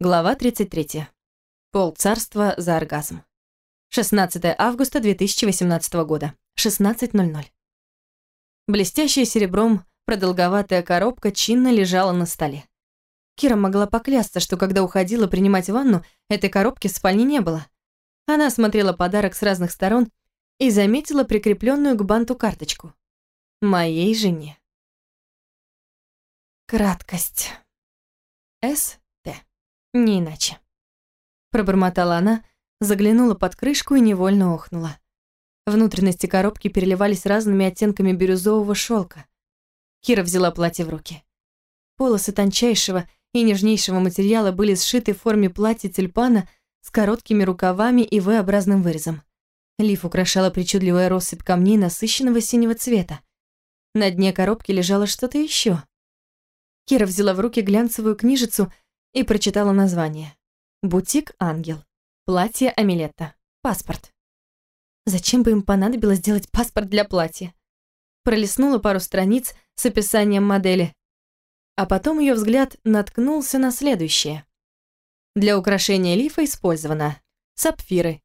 Глава 33. Пол царства за оргазм. 16 августа 2018 года. 16.00. Блестящая серебром продолговатая коробка чинно лежала на столе. Кира могла поклясться, что когда уходила принимать ванну, этой коробки в спальне не было. Она осмотрела подарок с разных сторон и заметила прикрепленную к банту карточку. «Моей жене». Краткость. С. Не иначе. Пробормотала она, заглянула под крышку и невольно охнула. Внутренности коробки переливались разными оттенками бирюзового шелка. Кира взяла платье в руки. Полосы тончайшего и нежнейшего материала были сшиты в форме платья тюльпана с короткими рукавами и V-образным вырезом. Лиф украшала причудливая россыпь камней насыщенного синего цвета. На дне коробки лежало что-то еще. Кира взяла в руки глянцевую книжицу и прочитала название. «Бутик Ангел. Платье Амилетта. Паспорт». Зачем бы им понадобилось делать паспорт для платья? Пролистнула пару страниц с описанием модели, а потом ее взгляд наткнулся на следующее. Для украшения лифа использовано сапфиры.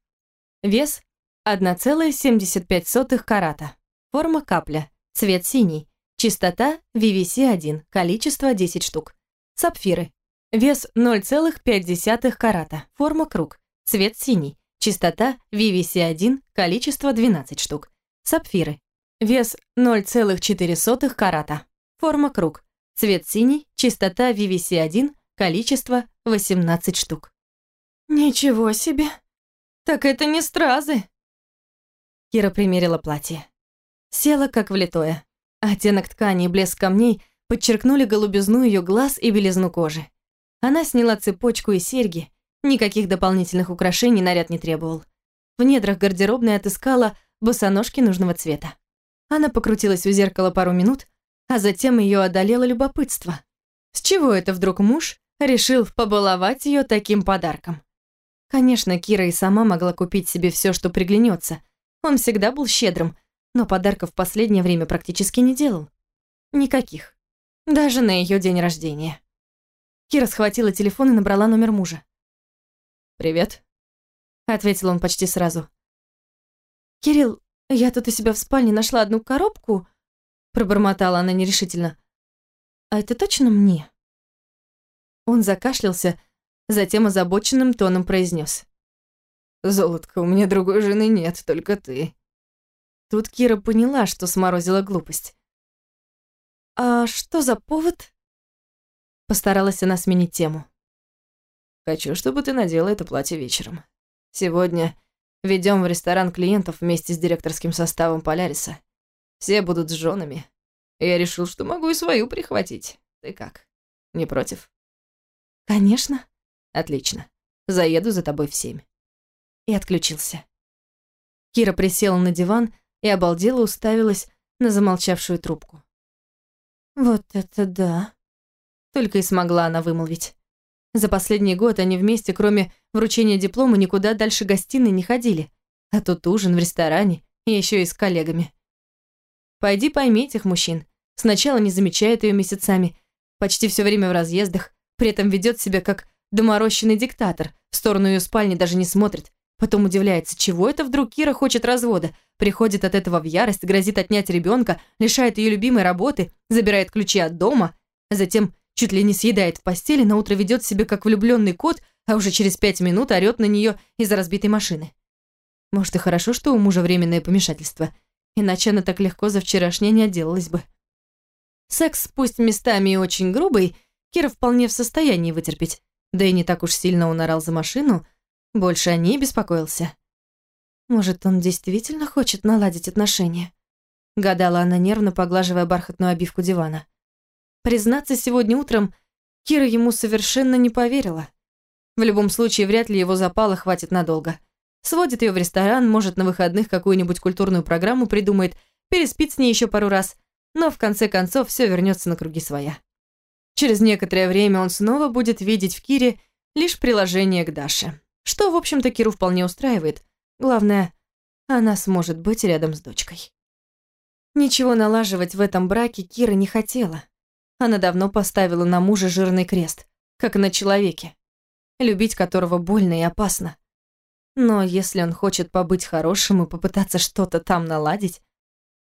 Вес 1,75 карата. Форма капля. Цвет синий. Частота VVC1. Количество 10 штук. Сапфиры. Вес 0,5 карата. Форма круг. Цвет синий. Частота VVC1. Количество 12 штук. Сапфиры. Вес 0,4 карата. Форма круг. Цвет синий. Частота VVC1. Количество 18 штук. Ничего себе. Так это не стразы. Кира примерила платье. Села как влитое. Оттенок ткани и блеск камней подчеркнули голубизну ее глаз и белизну кожи. Она сняла цепочку и серьги. Никаких дополнительных украшений наряд не требовал. В недрах гардеробной отыскала босоножки нужного цвета. Она покрутилась у зеркала пару минут, а затем ее одолело любопытство. С чего это вдруг муж решил побаловать ее таким подарком? Конечно, Кира и сама могла купить себе все, что приглянется. Он всегда был щедрым, но подарков в последнее время практически не делал. Никаких. Даже на ее день рождения. Кира схватила телефон и набрала номер мужа. «Привет», — ответил он почти сразу. «Кирилл, я тут у себя в спальне нашла одну коробку», — пробормотала она нерешительно. «А это точно мне?» Он закашлялся, затем озабоченным тоном произнес: «Золотко, у меня другой жены нет, только ты». Тут Кира поняла, что сморозила глупость. «А что за повод?» Постаралась она сменить тему. «Хочу, чтобы ты надела это платье вечером. Сегодня ведем в ресторан клиентов вместе с директорским составом Поляриса. Все будут с женами. Я решил, что могу и свою прихватить. Ты как? Не против?» «Конечно». «Отлично. Заеду за тобой в семь». И отключился. Кира присела на диван и обалдела уставилась на замолчавшую трубку. «Вот это да!» Только и смогла она вымолвить. За последний год они вместе, кроме вручения диплома, никуда дальше гостиной не ходили. А тут ужин в ресторане, и еще и с коллегами. Пойди пойми этих мужчин. Сначала не замечает ее месяцами, почти все время в разъездах, при этом ведет себя как доморощенный диктатор, в сторону ее спальни даже не смотрит. Потом удивляется, чего это вдруг Кира хочет развода, приходит от этого в ярость, грозит отнять ребенка, лишает ее любимой работы, забирает ключи от дома, а затем чуть ли не съедает в постели, на утро ведет себя как влюбленный кот, а уже через пять минут орёт на нее из-за разбитой машины. Может, и хорошо, что у мужа временное помешательство, иначе она так легко за вчерашнее не отделалась бы. Секс, пусть местами и очень грубый, Кира вполне в состоянии вытерпеть, да и не так уж сильно он орал за машину, больше о ней беспокоился. Может, он действительно хочет наладить отношения? Гадала она нервно, поглаживая бархатную обивку дивана. Признаться, сегодня утром Кира ему совершенно не поверила. В любом случае, вряд ли его запала хватит надолго. Сводит ее в ресторан, может, на выходных какую-нибудь культурную программу придумает, переспит с ней еще пару раз, но в конце концов все вернется на круги своя. Через некоторое время он снова будет видеть в Кире лишь приложение к Даше, что, в общем-то, Киру вполне устраивает. Главное, она сможет быть рядом с дочкой. Ничего налаживать в этом браке Кира не хотела. Она давно поставила на мужа жирный крест, как на человеке. любить которого больно и опасно. Но если он хочет побыть хорошим и попытаться что-то там наладить,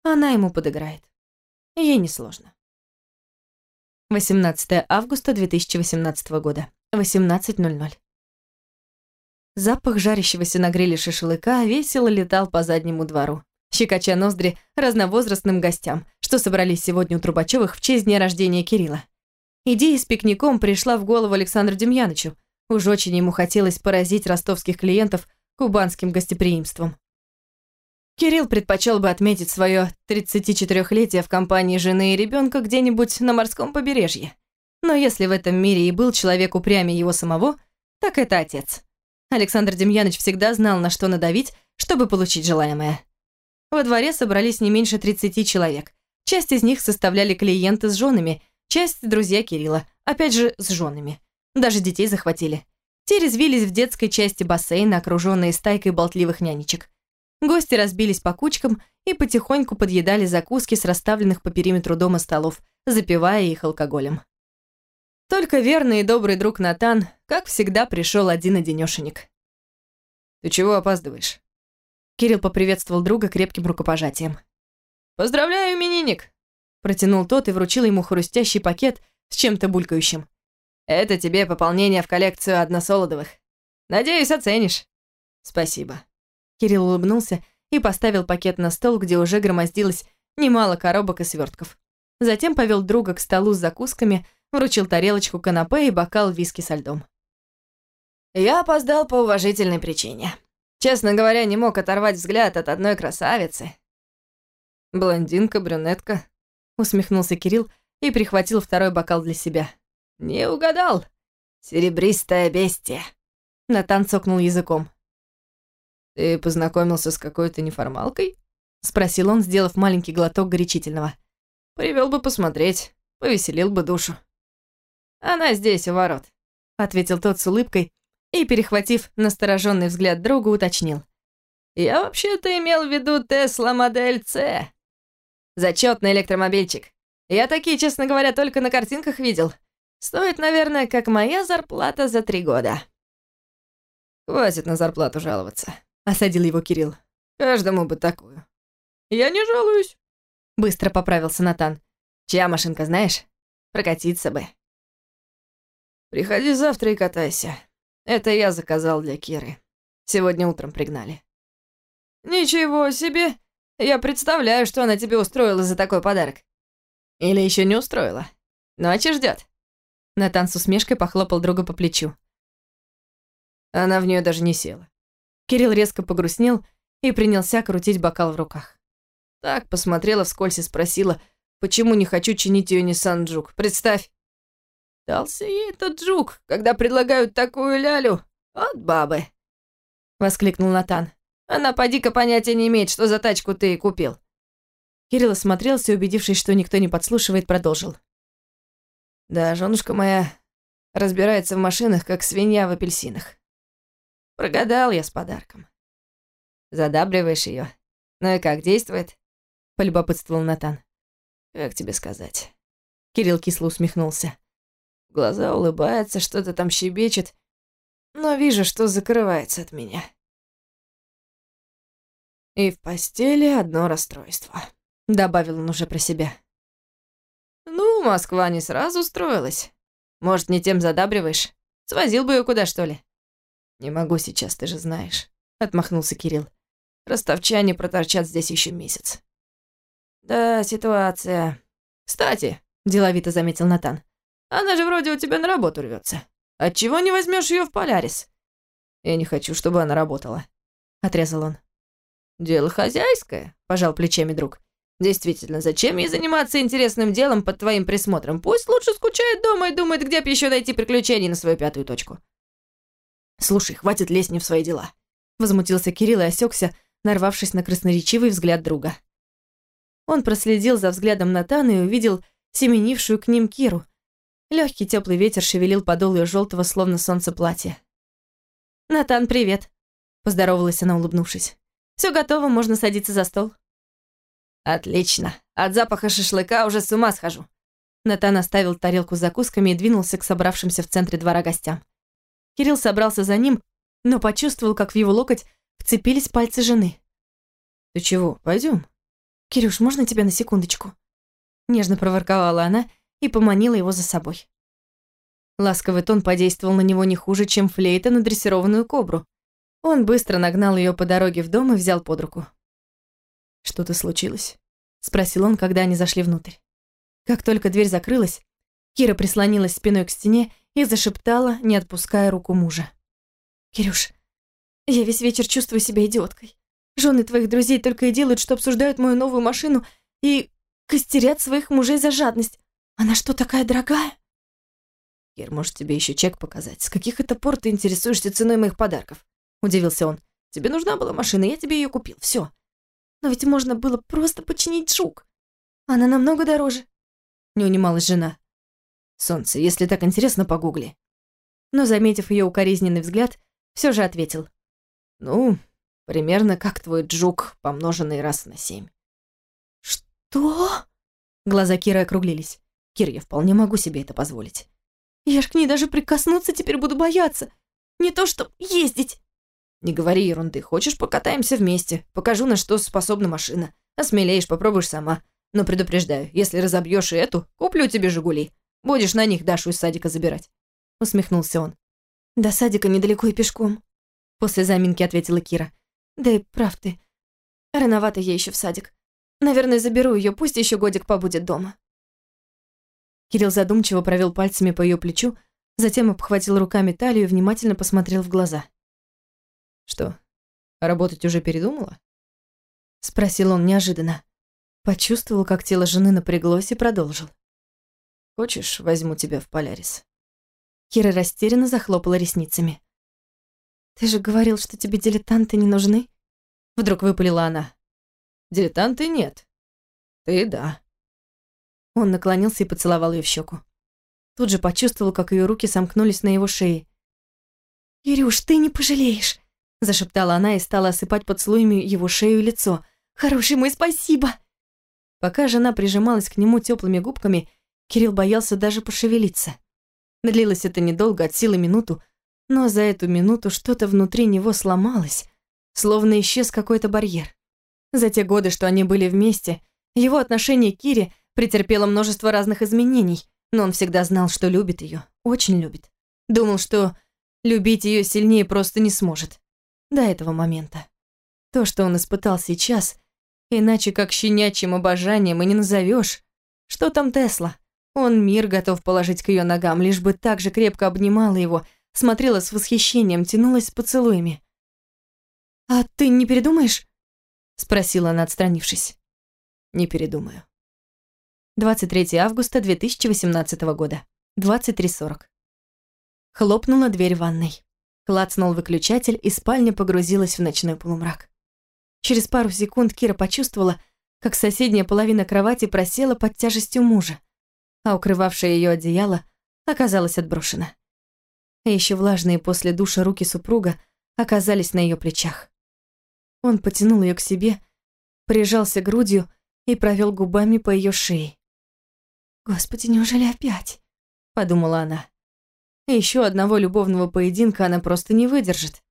она ему подыграет. Ей несложно. 18 августа 2018 года, 18.00. Запах жарящегося на гриле шашлыка весело летал по заднему двору, щекоча ноздри разновозрастным гостям, что собрались сегодня у Трубачевых в честь дня рождения Кирилла. Идея с пикником пришла в голову Александру Демьянычу. Уж очень ему хотелось поразить ростовских клиентов кубанским гостеприимством. Кирилл предпочел бы отметить свое 34-летие в компании жены и ребенка где-нибудь на морском побережье. Но если в этом мире и был человек упрямее его самого, так это отец. Александр Демьяныч всегда знал, на что надавить, чтобы получить желаемое. Во дворе собрались не меньше 30 человек. Часть из них составляли клиенты с женами, часть – друзья Кирилла, опять же, с женами. Даже детей захватили. Те резвились в детской части бассейна, окруженные стайкой болтливых нянечек. Гости разбились по кучкам и потихоньку подъедали закуски с расставленных по периметру дома столов, запивая их алкоголем. Только верный и добрый друг Натан, как всегда, пришел один-одинешенек. «Ты чего опаздываешь?» Кирилл поприветствовал друга крепким рукопожатием. «Поздравляю, именинник!» Протянул тот и вручил ему хрустящий пакет с чем-то булькающим. Это тебе пополнение в коллекцию односолодовых. Надеюсь, оценишь. Спасибо. Кирилл улыбнулся и поставил пакет на стол, где уже громоздилось немало коробок и свертков. Затем повел друга к столу с закусками, вручил тарелочку канапе и бокал виски со льдом. Я опоздал по уважительной причине. Честно говоря, не мог оторвать взгляд от одной красавицы. Блондинка, брюнетка, усмехнулся Кирилл и прихватил второй бокал для себя. «Не угадал. Серебристое бестие». Натан цокнул языком. «Ты познакомился с какой-то неформалкой?» Спросил он, сделав маленький глоток горячительного. «Привел бы посмотреть, повеселил бы душу». «Она здесь, у ворот», — ответил тот с улыбкой и, перехватив настороженный взгляд друга, уточнил. «Я вообще-то имел в виду Тесла модель С. Зачетный электромобильчик. Я такие, честно говоря, только на картинках видел. Стоит, наверное, как моя зарплата за три года. Хватит на зарплату жаловаться, осадил его Кирилл. Каждому бы такую. Я не жалуюсь. Быстро поправился Натан. Чья машинка, знаешь? Прокатиться бы. Приходи завтра и катайся. Это я заказал для Киры. Сегодня утром пригнали. Ничего себе! Я представляю, что она тебе устроила за такой подарок. Или еще не устроила. Ночи ждет. Натан с усмешкой похлопал друга по плечу. Она в нее даже не села. Кирилл резко погрустнел и принялся крутить бокал в руках. Так посмотрела вскользь и спросила, почему не хочу чинить ее Nissan Juke. Представь. Дался ей этот Juke, когда предлагают такую лялю. От бабы. Воскликнул Натан. Она поди-ка понятия не имеет, что за тачку ты купил. Кирилл осмотрелся убедившись, что никто не подслушивает, продолжил. Да, женушка моя разбирается в машинах, как свинья в апельсинах. Прогадал я с подарком. Задабриваешь ее. Ну и как, действует? Полюбопытствовал Натан. Как тебе сказать? Кирилл кисло усмехнулся. глаза улыбается, что-то там щебечет, но вижу, что закрывается от меня. И в постели одно расстройство. Добавил он уже про себя. Ну, Москва не сразу строилась. Может, не тем задабриваешь? Свозил бы ее куда, что ли? Не могу сейчас, ты же знаешь. Отмахнулся Кирилл. Ростовчане проторчат здесь еще месяц. Да, ситуация. Кстати, деловито заметил Натан. Она же вроде у тебя на работу рвется. Отчего не возьмешь ее в Полярис? Я не хочу, чтобы она работала. Отрезал он. Дело хозяйское, пожал плечами друг. Действительно, зачем ей заниматься интересным делом под твоим присмотром? Пусть лучше скучает дома и думает, где бы еще найти приключений на свою пятую точку. Слушай, хватит лезть не в свои дела. Возмутился Кирилл и осекся, нарвавшись на красноречивый взгляд друга. Он проследил за взглядом Натана и увидел семенившую к ним Киру. Легкий теплый ветер шевелил подол ее желтого, словно солнце платья. «Натан, привет!» – поздоровалась она, улыбнувшись. Все готово, можно садиться за стол». «Отлично. От запаха шашлыка уже с ума схожу». Натан оставил тарелку с закусками и двинулся к собравшимся в центре двора гостям. Кирилл собрался за ним, но почувствовал, как в его локоть вцепились пальцы жены. «Ты чего, пойдем? «Кирюш, можно тебя на секундочку?» Нежно проворковала она и поманила его за собой. Ласковый тон подействовал на него не хуже, чем флейта на дрессированную кобру. Он быстро нагнал ее по дороге в дом и взял под руку. «Что-то случилось?» — спросил он, когда они зашли внутрь. Как только дверь закрылась, Кира прислонилась спиной к стене и зашептала, не отпуская руку мужа. «Кирюш, я весь вечер чувствую себя идиоткой. Жены твоих друзей только и делают, что обсуждают мою новую машину и костерят своих мужей за жадность. Она что, такая дорогая?» «Кир, может, тебе еще чек показать? С каких это пор ты интересуешься ценой моих подарков?» – удивился он. «Тебе нужна была машина, я тебе ее купил, все. Но ведь можно было просто починить жук. Она намного дороже. Не унималась жена. Солнце, если так интересно, погугли. Но, заметив ее укоризненный взгляд, все же ответил. Ну, примерно как твой джук, помноженный раз на семь. Что? Глаза Киры округлились. Кир, я вполне могу себе это позволить. Я ж к ней даже прикоснуться теперь буду бояться. Не то что ездить. Не говори ерунды. Хочешь, покатаемся вместе. Покажу, на что способна машина. Осмелеешь, попробуешь сама. Но предупреждаю, если разобьешь и эту, куплю тебе «Жигули». Будешь на них Дашу из садика забирать. Усмехнулся он. До садика недалеко и пешком. После заминки ответила Кира. Да и прав ты. Рановато ей еще в садик. Наверное, заберу ее, пусть еще годик побудет дома. Кирилл задумчиво провел пальцами по ее плечу, затем обхватил руками талию и внимательно посмотрел в глаза. «Что, работать уже передумала?» Спросил он неожиданно. Почувствовал, как тело жены напряглось и продолжил. «Хочешь, возьму тебя в Полярис?» Кира растерянно захлопала ресницами. «Ты же говорил, что тебе дилетанты не нужны?» Вдруг выпалила она. «Дилетанты нет. Ты да». Он наклонился и поцеловал ее в щеку. Тут же почувствовал, как ее руки сомкнулись на его шее. «Ирюш, ты не пожалеешь!» Зашептала она и стала осыпать поцелуями его шею и лицо. «Хороший мой, спасибо!» Пока жена прижималась к нему теплыми губками, Кирилл боялся даже пошевелиться. Длилось это недолго, от силы минуту, но за эту минуту что-то внутри него сломалось, словно исчез какой-то барьер. За те годы, что они были вместе, его отношение к Кире претерпело множество разных изменений, но он всегда знал, что любит ее, очень любит. Думал, что любить ее сильнее просто не сможет. До этого момента. То, что он испытал сейчас, иначе как щенячьим обожанием и не назовешь. Что там Тесла? Он мир готов положить к ее ногам, лишь бы так же крепко обнимала его, смотрела с восхищением, тянулась с поцелуями. «А ты не передумаешь?» — спросила она, отстранившись. «Не передумаю». 23 августа 2018 года, 23.40. Хлопнула дверь ванной. Клацнул выключатель, и спальня погрузилась в ночной полумрак. Через пару секунд Кира почувствовала, как соседняя половина кровати просела под тяжестью мужа, а укрывавшее ее одеяло оказалось отброшено. И еще влажные после душа руки супруга оказались на ее плечах. Он потянул ее к себе, прижался грудью и провел губами по ее шее. «Господи, неужели опять?» – подумала она. Еще одного любовного поединка она просто не выдержит.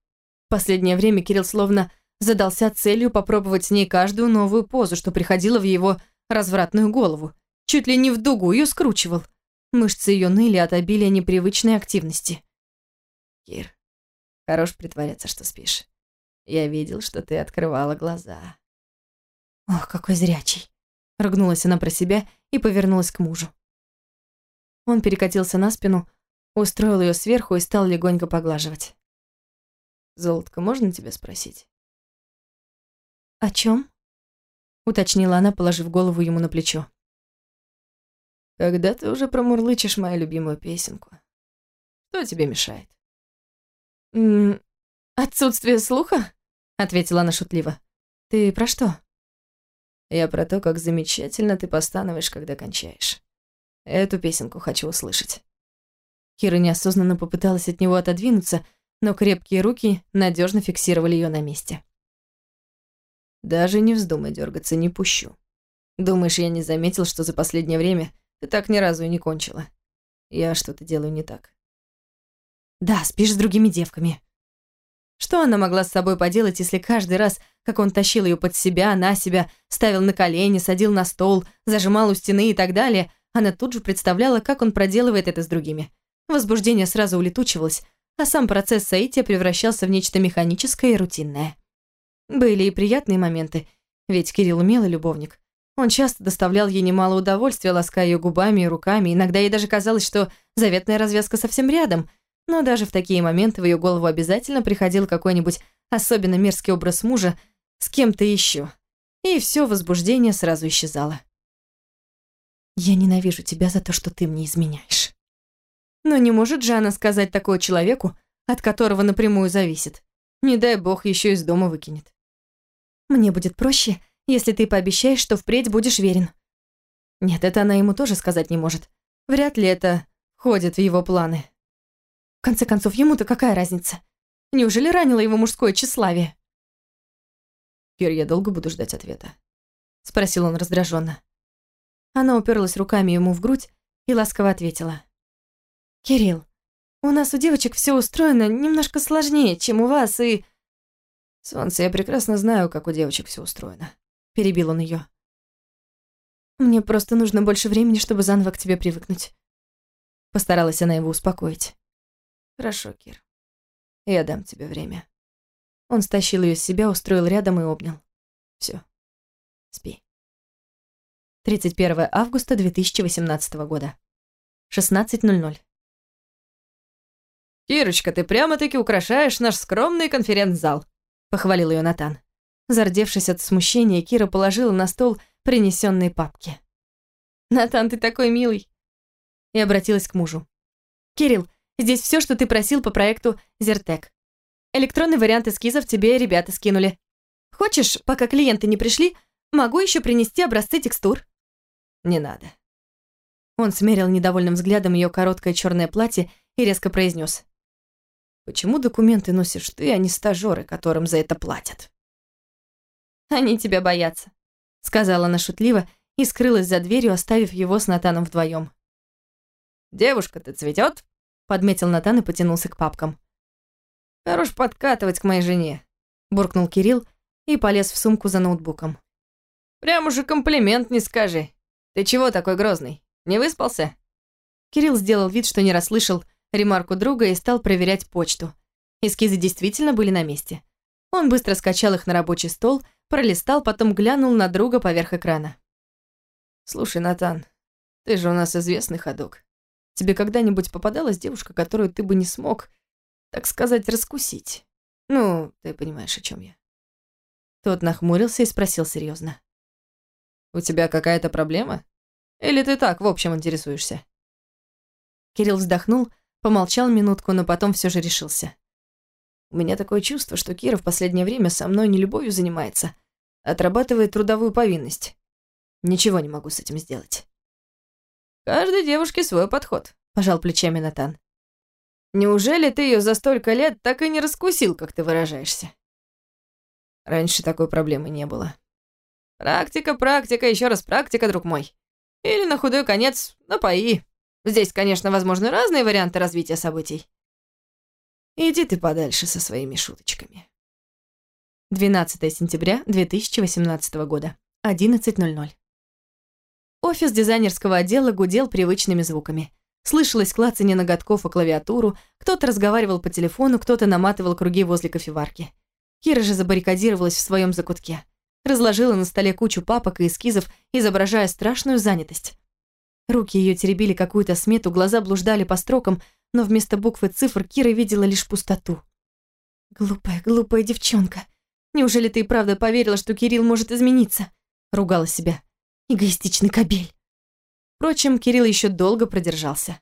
В последнее время Кирилл словно задался целью попробовать с ней каждую новую позу, что приходило в его развратную голову. Чуть ли не в дугу ее скручивал. Мышцы ее ныли от обилия непривычной активности. «Кир, хорош притворяться, что спишь. Я видел, что ты открывала глаза». «Ох, какой зрячий!» Ругнулась она про себя и повернулась к мужу. Он перекатился на спину, устроил ее сверху и стал легонько поглаживать. «Золотко, можно тебя спросить?» «О чем? уточнила она, положив голову ему на плечо. «Когда ты уже промурлычешь мою любимую песенку? Что тебе мешает?» «М -м, «Отсутствие слуха?» — ответила она шутливо. «Ты про что?» Я про то, как замечательно ты постанываешь, когда кончаешь. Эту песенку хочу услышать. Кира неосознанно попыталась от него отодвинуться, но крепкие руки надежно фиксировали ее на месте. Даже не вздумай дергаться, не пущу. Думаешь, я не заметил, что за последнее время ты так ни разу и не кончила? Я что-то делаю не так. Да, спишь с другими девками. Что она могла с собой поделать, если каждый раз, как он тащил ее под себя, на себя, ставил на колени, садил на стол, зажимал у стены и так далее, она тут же представляла, как он проделывает это с другими. Возбуждение сразу улетучивалось, а сам процесс соития превращался в нечто механическое и рутинное. Были и приятные моменты, ведь Кирилл умелый любовник. Он часто доставлял ей немало удовольствия, лаская ее губами и руками, иногда ей даже казалось, что заветная развязка совсем рядом, но даже в такие моменты в ее голову обязательно приходил какой-нибудь особенно мерзкий образ мужа с кем-то еще, и все возбуждение сразу исчезало. «Я ненавижу тебя за то, что ты мне изменяешь». Но не может же она сказать такое человеку, от которого напрямую зависит. Не дай бог еще из дома выкинет. Мне будет проще, если ты пообещаешь, что впредь будешь верен. Нет, это она ему тоже сказать не может. Вряд ли это входит в его планы. В конце концов, ему-то какая разница? Неужели ранило его мужское тщеславие? «Кир, я долго буду ждать ответа?» Спросил он раздраженно. Она уперлась руками ему в грудь и ласково ответила. «Кирилл, у нас у девочек все устроено немножко сложнее, чем у вас, и...» «Солнце, я прекрасно знаю, как у девочек все устроено», — перебил он ее. «Мне просто нужно больше времени, чтобы заново к тебе привыкнуть». Постаралась она его успокоить. «Хорошо, Кир. Я дам тебе время». Он стащил ее с себя, устроил рядом и обнял. Все, спи. 31 августа 2018 года. 16.00. «Кирочка, ты прямо-таки украшаешь наш скромный конференц-зал», похвалил ее Натан. Зардевшись от смущения, Кира положила на стол принесенные папки. «Натан, ты такой милый!» И обратилась к мужу. «Кирилл, здесь все, что ты просил по проекту Зертек. Электронный вариант эскизов тебе ребята скинули. Хочешь, пока клиенты не пришли, могу еще принести образцы текстур?» «Не надо». Он смерил недовольным взглядом ее короткое черное платье и резко произнес: Почему документы носишь ты, а не стажеры, которым за это платят? Они тебя боятся, сказала она шутливо и скрылась за дверью, оставив его с Натаном вдвоем. Девушка, ты цветет? подметил Натан и потянулся к папкам. Хорош подкатывать к моей жене, буркнул Кирилл и полез в сумку за ноутбуком. Прям уже комплимент не скажи. Ты чего такой грозный? Не выспался? Кирилл сделал вид, что не расслышал ремарку друга и стал проверять почту. Эскизы действительно были на месте. Он быстро скачал их на рабочий стол, пролистал, потом глянул на друга поверх экрана. «Слушай, Натан, ты же у нас известный ходок. Тебе когда-нибудь попадалась девушка, которую ты бы не смог, так сказать, раскусить? Ну, ты понимаешь, о чем я». Тот нахмурился и спросил серьезно. «У тебя какая-то проблема? Или ты так, в общем, интересуешься?» Кирилл вздохнул, Помолчал минутку, но потом все же решился. У меня такое чувство, что Кира в последнее время со мной не любовью занимается, а отрабатывает трудовую повинность. Ничего не могу с этим сделать. Каждой девушке свой подход, пожал плечами Натан. Неужели ты ее за столько лет так и не раскусил, как ты выражаешься? Раньше такой проблемы не было. Практика, практика, еще раз практика, друг мой. Или на худой конец напои. Здесь, конечно, возможны разные варианты развития событий. Иди ты подальше со своими шуточками. 12 сентября 2018 года, 11.00. Офис дизайнерского отдела гудел привычными звуками. Слышалось клацанье ноготков о клавиатуру, кто-то разговаривал по телефону, кто-то наматывал круги возле кофеварки. Кира же забаррикадировалась в своем закутке. Разложила на столе кучу папок и эскизов, изображая страшную занятость. Руки ее теребили какую-то смету, глаза блуждали по строкам, но вместо букв и цифр Кира видела лишь пустоту. «Глупая, глупая девчонка. Неужели ты и правда поверила, что Кирилл может измениться?» Ругала себя. «Эгоистичный кобель». Впрочем, Кирилл еще долго продержался.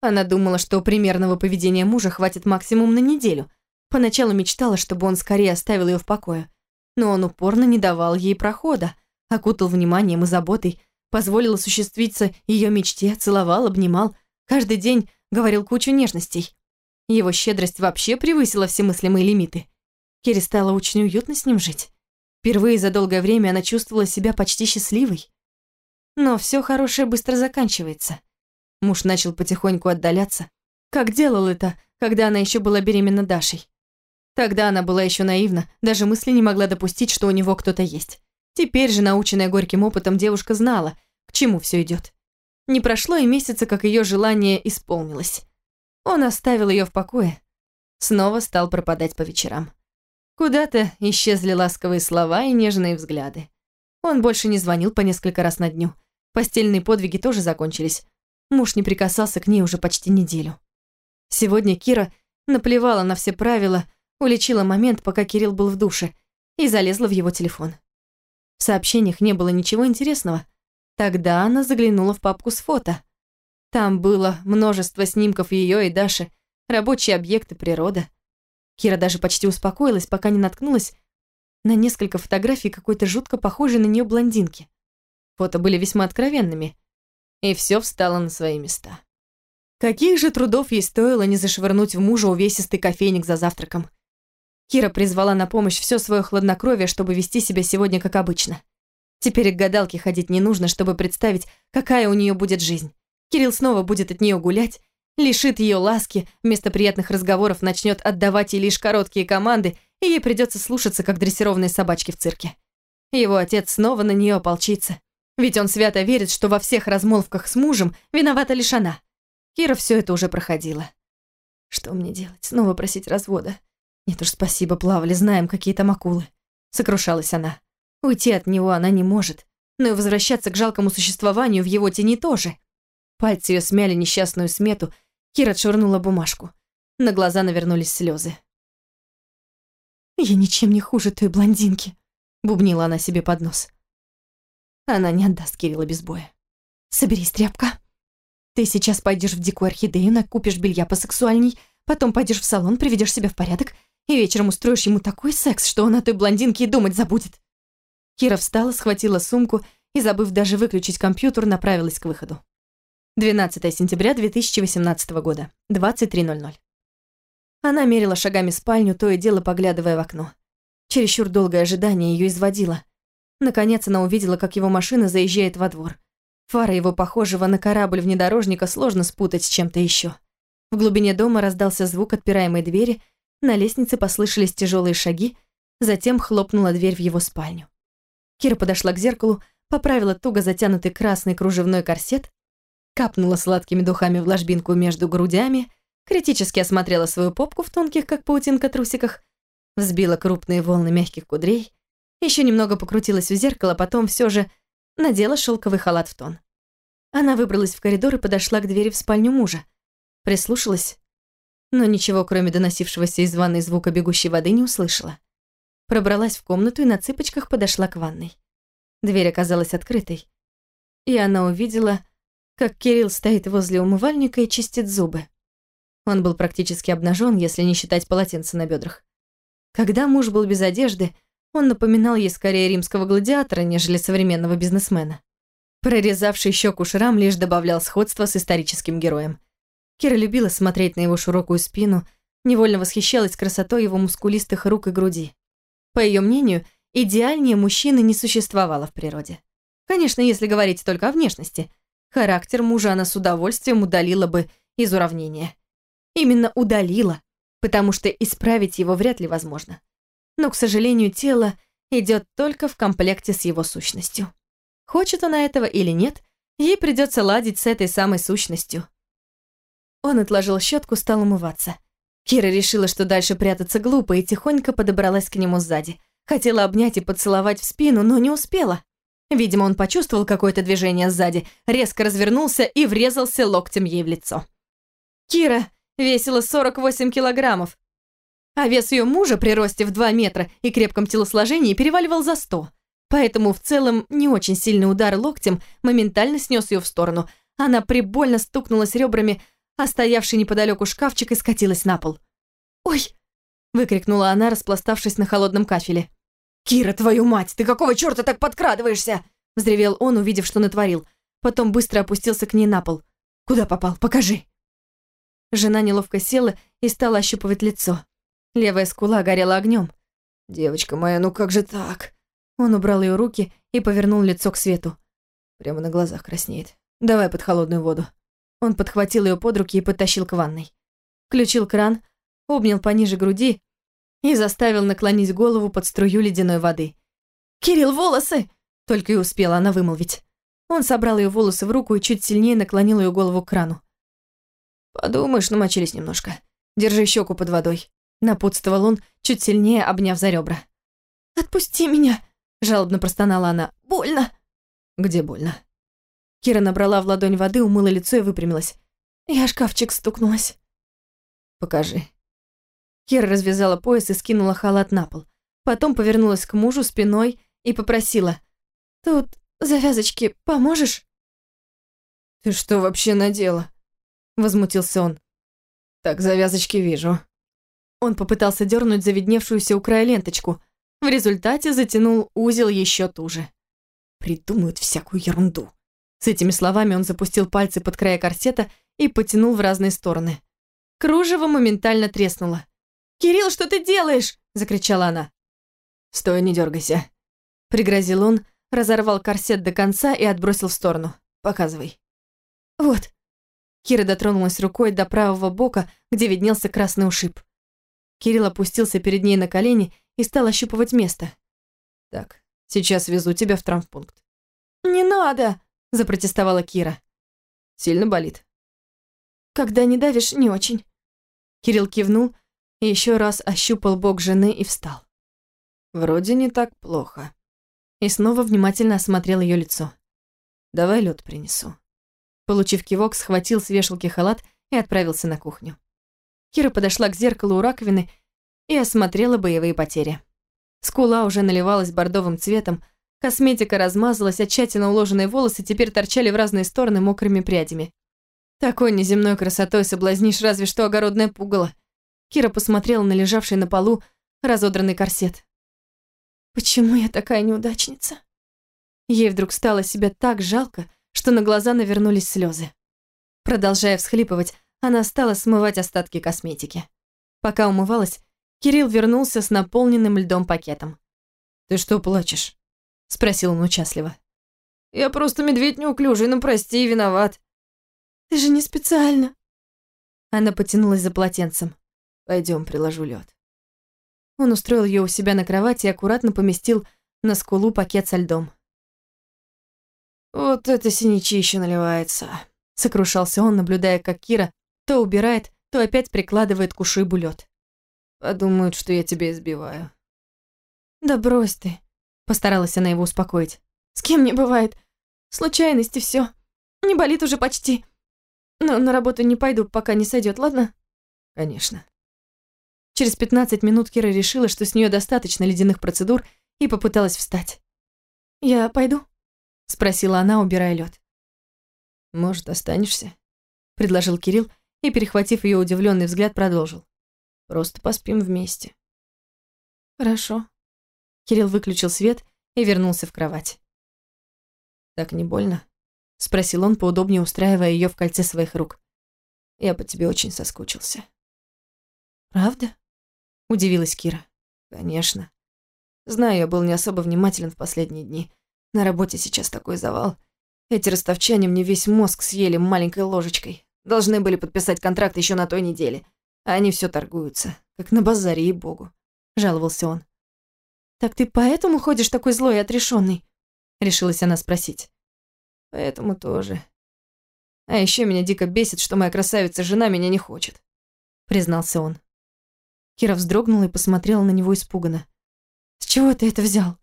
Она думала, что примерного поведения мужа хватит максимум на неделю. Поначалу мечтала, чтобы он скорее оставил ее в покое. Но он упорно не давал ей прохода, окутал вниманием и заботой, позволил осуществиться ее мечте, целовал, обнимал, каждый день говорил кучу нежностей. Его щедрость вообще превысила все мыслимые лимиты. Керри стало очень уютно с ним жить. Впервые за долгое время она чувствовала себя почти счастливой. Но все хорошее быстро заканчивается. Муж начал потихоньку отдаляться, как делал это когда она еще была беременна Дашей. Тогда она была еще наивна, даже мысли не могла допустить, что у него кто-то есть. Теперь же, наученная горьким опытом, девушка знала, к чему все идет. Не прошло и месяца, как ее желание исполнилось. Он оставил ее в покое. Снова стал пропадать по вечерам. Куда-то исчезли ласковые слова и нежные взгляды. Он больше не звонил по несколько раз на дню. Постельные подвиги тоже закончились. Муж не прикасался к ней уже почти неделю. Сегодня Кира наплевала на все правила, уличила момент, пока Кирилл был в душе, и залезла в его телефон. В сообщениях не было ничего интересного. Тогда она заглянула в папку с фото. Там было множество снимков ее и Даши, рабочие объекты, природа. Кира даже почти успокоилась, пока не наткнулась на несколько фотографий какой-то жутко похожей на нее блондинки. Фото были весьма откровенными, и все встало на свои места. Каких же трудов ей стоило не зашвырнуть в мужа увесистый кофейник за завтраком. Кира призвала на помощь все свое хладнокровие, чтобы вести себя сегодня как обычно. Теперь к гадалке ходить не нужно, чтобы представить, какая у нее будет жизнь. Кирилл снова будет от нее гулять, лишит ее ласки, вместо приятных разговоров начнет отдавать ей лишь короткие команды, и ей придется слушаться, как дрессированные собачки в цирке. Его отец снова на нее ополчится, ведь он свято верит, что во всех размолвках с мужем виновата лишь она. Кира все это уже проходила. Что мне делать? Снова просить развода? «Нет уж, спасибо, плавали, знаем, какие там акулы», — сокрушалась она. Уйти от него она не может, но и возвращаться к жалкому существованию в его тени тоже. Пальцы ее смяли несчастную смету, Кира отшвырнула бумажку. На глаза навернулись слезы. «Я ничем не хуже той блондинки», — бубнила она себе под нос. Она не отдаст Кирилла без боя. «Соберись, тряпка. Ты сейчас пойдешь в дикую орхидею, накупишь белья посексуальней, потом пойдешь в салон, приведешь себя в порядок и вечером устроишь ему такой секс, что он о той блондинке и думать забудет». Кира встала, схватила сумку и, забыв даже выключить компьютер, направилась к выходу. 12 сентября 2018 года, 23.00. Она мерила шагами спальню, то и дело поглядывая в окно. Чересчур долгое ожидание ее изводило. Наконец она увидела, как его машина заезжает во двор. Фара его, похожего на корабль внедорожника, сложно спутать с чем-то еще. В глубине дома раздался звук отпираемой двери, на лестнице послышались тяжелые шаги, затем хлопнула дверь в его спальню. Кира подошла к зеркалу, поправила туго затянутый красный кружевной корсет, капнула сладкими духами в ложбинку между грудями, критически осмотрела свою попку в тонких, как паутинка, трусиках, взбила крупные волны мягких кудрей, еще немного покрутилась в зеркало, потом все же надела шелковый халат в тон. Она выбралась в коридор и подошла к двери в спальню мужа. Прислушалась, но ничего, кроме доносившегося из ванной звука бегущей воды, не услышала. Пробралась в комнату и на цыпочках подошла к ванной. Дверь оказалась открытой, и она увидела, как Кирилл стоит возле умывальника и чистит зубы. Он был практически обнажен, если не считать полотенца на бедрах. Когда муж был без одежды, он напоминал ей скорее римского гладиатора, нежели современного бизнесмена. Прорезавший щеку шрам лишь добавлял сходства с историческим героем – Кира любила смотреть на его широкую спину, невольно восхищалась красотой его мускулистых рук и груди. По ее мнению, идеальнее мужчины не существовало в природе. Конечно, если говорить только о внешности. Характер мужа она с удовольствием удалила бы из уравнения. Именно удалила, потому что исправить его вряд ли возможно. Но, к сожалению, тело идет только в комплекте с его сущностью. Хочет она этого или нет, ей придется ладить с этой самой сущностью – он отложил щетку, стал умываться. Кира решила, что дальше прятаться глупо, и тихонько подобралась к нему сзади. Хотела обнять и поцеловать в спину, но не успела. Видимо, он почувствовал какое-то движение сзади, резко развернулся и врезался локтем ей в лицо. Кира весила 48 килограммов, а вес ее мужа при росте в 2 метра и крепком телосложении переваливал за 100. Поэтому в целом не очень сильный удар локтем моментально снес ее в сторону. Она прибольно стукнулась ребрами а стоявший неподалеку шкафчик и скатилась на пол. «Ой!» – выкрикнула она, распластавшись на холодном кафеле. «Кира, твою мать, ты какого чёрта так подкрадываешься?» – взревел он, увидев, что натворил. Потом быстро опустился к ней на пол. «Куда попал? Покажи!» Жена неловко села и стала ощупывать лицо. Левая скула горела огнем. «Девочка моя, ну как же так?» Он убрал ее руки и повернул лицо к свету. Прямо на глазах краснеет. «Давай под холодную воду». Он подхватил ее под руки и подтащил к ванной. Включил кран, обнял пониже груди и заставил наклонить голову под струю ледяной воды. «Кирилл, волосы!» — только и успела она вымолвить. Он собрал ее волосы в руку и чуть сильнее наклонил ее голову к крану. «Подумаешь, намочились немножко. Держи щеку под водой», — напутствовал он, чуть сильнее обняв за ребра. «Отпусти меня!» — жалобно простонала она. «Больно!» «Где больно?» Кира набрала в ладонь воды, умыла лицо и выпрямилась. Я шкафчик стукнулась. «Покажи». Кира развязала пояс и скинула халат на пол. Потом повернулась к мужу спиной и попросила. «Тут завязочки поможешь?» «Ты что вообще надела?» Возмутился он. «Так, завязочки вижу». Он попытался дернуть заведневшуюся у края ленточку. В результате затянул узел еще туже. Придумают всякую ерунду. С этими словами он запустил пальцы под края корсета и потянул в разные стороны. Кружево моментально треснуло. «Кирилл, что ты делаешь?» – закричала она. «Стой, не дергайся», – пригрозил он, разорвал корсет до конца и отбросил в сторону. «Показывай». «Вот». Кира дотронулась рукой до правого бока, где виднелся красный ушиб. Кирилл опустился перед ней на колени и стал ощупывать место. «Так, сейчас везу тебя в травмпункт». «Не надо!» – запротестовала Кира. «Сильно болит?» «Когда не давишь, не очень». Кирилл кивнул и еще раз ощупал бок жены и встал. «Вроде не так плохо». И снова внимательно осмотрел ее лицо. «Давай лед принесу». Получив кивок, схватил с вешалки халат и отправился на кухню. Кира подошла к зеркалу у раковины и осмотрела боевые потери. Скула уже наливалась бордовым цветом, косметика размазалась, а тщательно уложенные волосы теперь торчали в разные стороны мокрыми прядями. Такой неземной красотой соблазнишь разве что огородное пугало. Кира посмотрела на лежавший на полу разодранный корсет. Почему я такая неудачница? Ей вдруг стало себя так жалко, что на глаза навернулись слезы. Продолжая всхлипывать, она стала смывать остатки косметики. Пока умывалась, Кирилл вернулся с наполненным льдом пакетом. «Ты что плачешь?» – спросил он участливо. «Я просто медведь неуклюжий, ну прости, виноват». «Ты же не специально». Она потянулась за полотенцем. Пойдем, приложу лед. Он устроил ее у себя на кровати и аккуратно поместил на скулу пакет со льдом. «Вот это синячище наливается», — сокрушался он, наблюдая, как Кира то убирает, то опять прикладывает к ушибу лед. «Подумают, что я тебя избиваю». «Да брось ты», — постаралась она его успокоить. «С кем не бывает. Случайности все. Не болит уже почти. Но на работу не пойду, пока не сойдет, ладно?» «Конечно». Через 15 минут Кира решила, что с нее достаточно ледяных процедур, и попыталась встать. «Я пойду?» – спросила она, убирая лед. «Может, останешься?» – предложил Кирилл и, перехватив ее удивленный взгляд, продолжил. «Просто поспим вместе». «Хорошо». Кирилл выключил свет и вернулся в кровать. «Так не больно?» – спросил он, поудобнее устраивая ее в кольце своих рук. «Я по тебе очень соскучился». «Правда?» Удивилась Кира. Конечно. Знаю, я был не особо внимателен в последние дни. На работе сейчас такой завал. Эти ростовчане мне весь мозг съели маленькой ложечкой. Должны были подписать контракт еще на той неделе. А они все торгуются, как на базаре, и богу. Жаловался он. «Так ты поэтому ходишь такой злой и отрешенный? Решилась она спросить. «Поэтому тоже. А еще меня дико бесит, что моя красавица-жена меня не хочет», признался он. Кира вздрогнула и посмотрела на него испуганно. «С чего ты это взял?»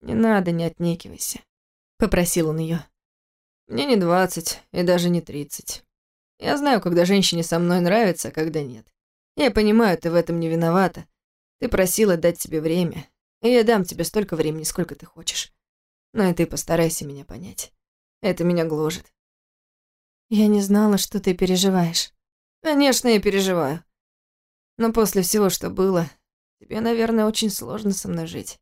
«Не надо, не отнекивайся», — попросил он ее. «Мне не двадцать и даже не тридцать. Я знаю, когда женщине со мной нравится, а когда нет. Я понимаю, ты в этом не виновата. Ты просила дать тебе время, и я дам тебе столько времени, сколько ты хочешь. Но и ты постарайся меня понять. Это меня гложет». «Я не знала, что ты переживаешь». «Конечно, я переживаю. Но после всего, что было, тебе, наверное, очень сложно со мной жить.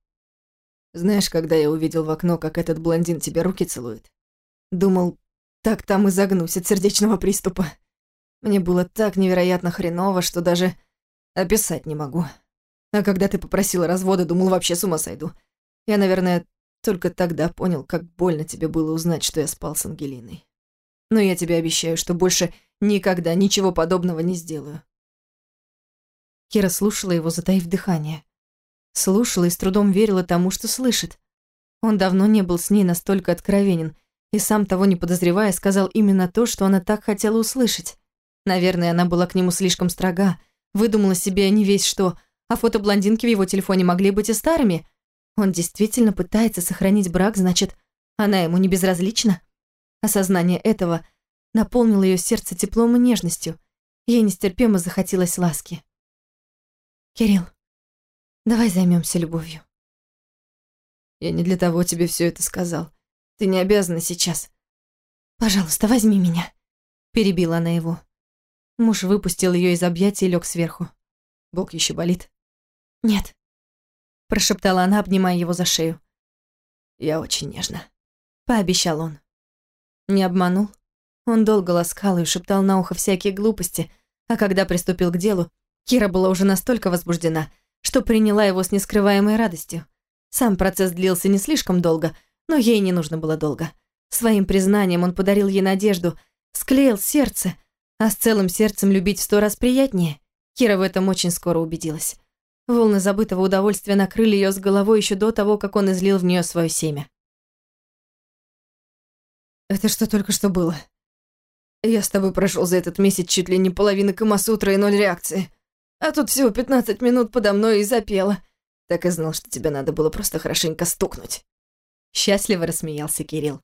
Знаешь, когда я увидел в окно, как этот блондин тебе руки целует, думал, так там и загнусь от сердечного приступа. Мне было так невероятно хреново, что даже описать не могу. А когда ты попросила развода, думал, вообще с ума сойду. Я, наверное, только тогда понял, как больно тебе было узнать, что я спал с Ангелиной. Но я тебе обещаю, что больше никогда ничего подобного не сделаю. Кира слушала его, затаив дыхание. Слушала и с трудом верила тому, что слышит. Он давно не был с ней настолько откровенен, и сам того не подозревая, сказал именно то, что она так хотела услышать. Наверное, она была к нему слишком строга, выдумала себе не весь что, а фото блондинки в его телефоне могли быть и старыми. Он действительно пытается сохранить брак, значит, она ему не безразлична? Осознание этого наполнило ее сердце теплом и нежностью. Ей нестерпимо захотелось ласки. «Кирилл, давай займемся любовью». «Я не для того тебе все это сказал. Ты не обязана сейчас». «Пожалуйста, возьми меня», — перебила она его. Муж выпустил ее из объятий и лег сверху. «Бог еще болит?» «Нет», — прошептала она, обнимая его за шею. «Я очень нежно», — пообещал он. Не обманул. Он долго ласкал и шептал на ухо всякие глупости, а когда приступил к делу, Кира была уже настолько возбуждена, что приняла его с нескрываемой радостью. Сам процесс длился не слишком долго, но ей не нужно было долго. Своим признанием он подарил ей надежду, склеил сердце, а с целым сердцем любить в сто раз приятнее. Кира в этом очень скоро убедилась. Волны забытого удовольствия накрыли ее с головой еще до того, как он излил в нее свое семя. «Это что только что было?» Я с тобой прошел за этот месяц чуть ли не половина Камасутра и ноль реакции. А тут всего 15 минут подо мной и запела. Так и знал, что тебе надо было просто хорошенько стукнуть. Счастливо рассмеялся Кирилл.